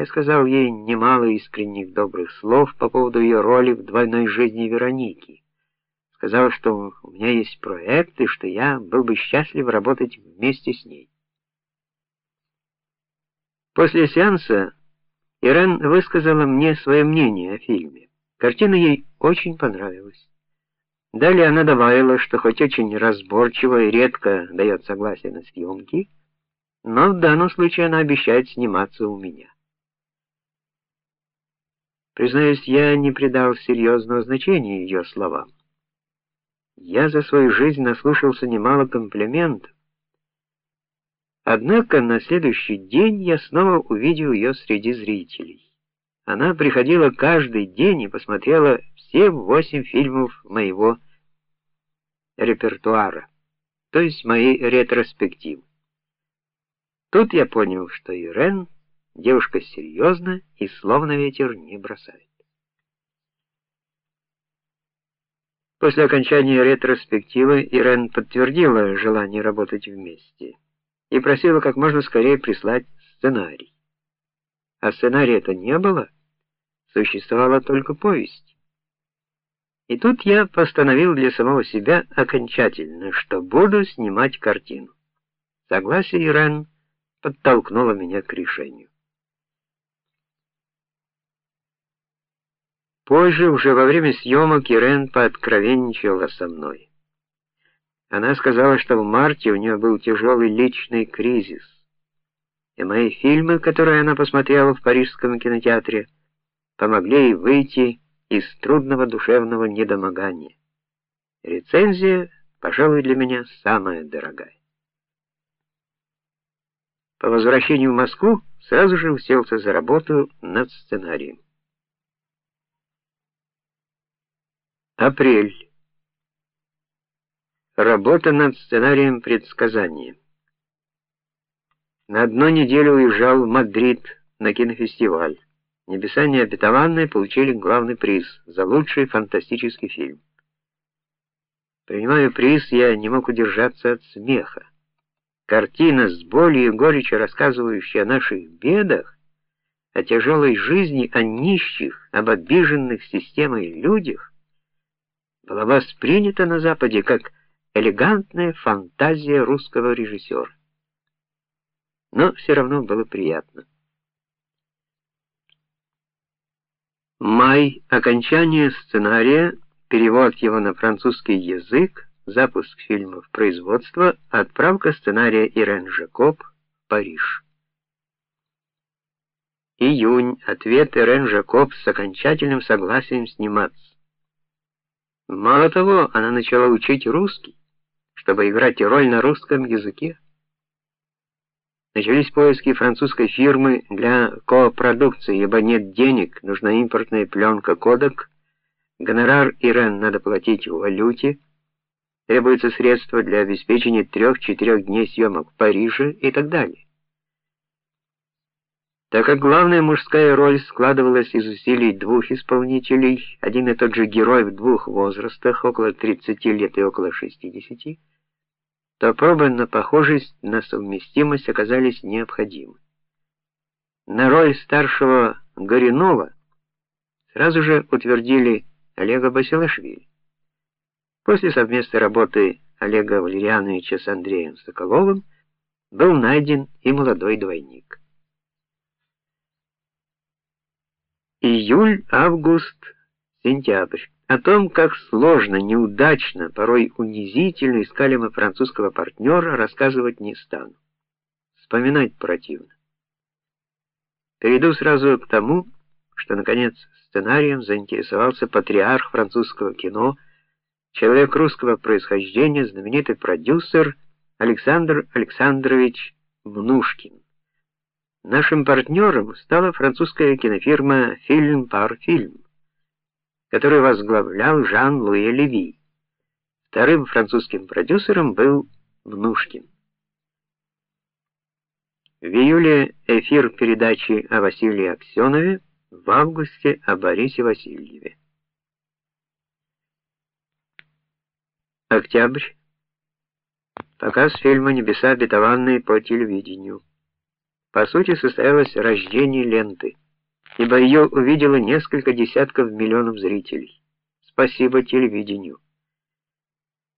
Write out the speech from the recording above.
Я сказал ей немало искренних добрых слов по поводу ее роли в двойной жизни Вероники. Сказал, что у меня есть проект и что я был бы счастлив работать вместе с ней. После сеанса Ирен высказала мне свое мнение о фильме. Картина ей очень понравилась. Далее она добавила, что хоть очень разборчиво и редко дает согласие на съемки, но в данном случае она обещает сниматься у меня. Признаюсь, я не придал серьезного значения ее словам. Я за свою жизнь наслушался немало комплиментов. Однако на следующий день я снова увидел ее среди зрителей. Она приходила каждый день и посмотрела все восемь фильмов моего репертуара, то есть моей ретроспективы. Тут я понял, что Ирен девушка серьезная и словно ветер не бросает. После окончания ретроспективы Ирен подтвердила желание работать вместе и просила как можно скорее прислать сценарий. А сценария-то не было, существовала только повесть. И тут я постановил для самого себя окончательно, что буду снимать картину. Согласие Ирен подтолкнуло меня к решению. Позже, уже во время съемок, Ирен пооткровенничала со мной. Она сказала, что в марте у нее был тяжелый личный кризис. И мои фильмы, которые она посмотрела в парижском кинотеатре, помогли ей выйти из трудного душевного недомогания. Рецензия, пожалуй, для меня самая дорогая. По возвращению в Москву сразу же уселся за работу над сценарием. Апрель. Работа над сценарием предсказания. На одну неделю уезжал в Мадрид на кинофестиваль. Небеса необетованные получили главный приз за лучший фантастический фильм. Принимая приз, я не мог удержаться от смеха. Картина с болью и горечью рассказывающая о наших бедах, о тяжелой жизни, о нищих, об обиженных системой людях, была воспринята на Западе как элегантная фантазия русского режиссера. Но все равно было приятно. Май окончание сценария, перевод его на французский язык запуск фильма в производство, отправка сценария Ирен Жакоб, Париж. Июнь. Ответ Ирен Жакоб с окончательным согласием сниматься. Мало того, она начала учить русский, чтобы играть роль на русском языке. Начались поиски французской фирмы для копродукции, ибо нет денег, нужна импортная пленка кодек. Гонорар Ирен надо платить в валюте. Требуются средства для обеспечения трех-четырех дней съемок в Париже и так далее. Так как главная мужская роль складывалась из усилий двух исполнителей, один и тот же герой в двух возрастах, около 30 лет и около 60, то пробы на похожесть, на совместимость оказались необходимы. На роль старшего Горинова сразу же утвердили Олега Басилашвили. После совместной работы Олега Валерьяновича с Андреем Соколовым был найден и молодой двойник. Июль, август, сентябрь. О том, как сложно, неудачно, порой унизительно искали мы французского партнера, рассказывать не стану. Вспоминать противно. Перейду сразу к тому, что наконец сценарием заинтересовался патриарх французского кино человек русского происхождения, знаменитый продюсер Александр Александрович Мнушкин. Нашим партнером стала французская кинофирма Film par Film, которую возглавлял Жан-Луи Леви. Вторым французским продюсером был Мнушкин. В июле эфир передачи о Василии Аксенове, в августе о Борисе Васильеве. Октябрь. Показ фильма Небеса обетованные по телевидению. По сути состоялось рождение ленты, ибо ее увидело несколько десятков миллионов зрителей. Спасибо телевидению.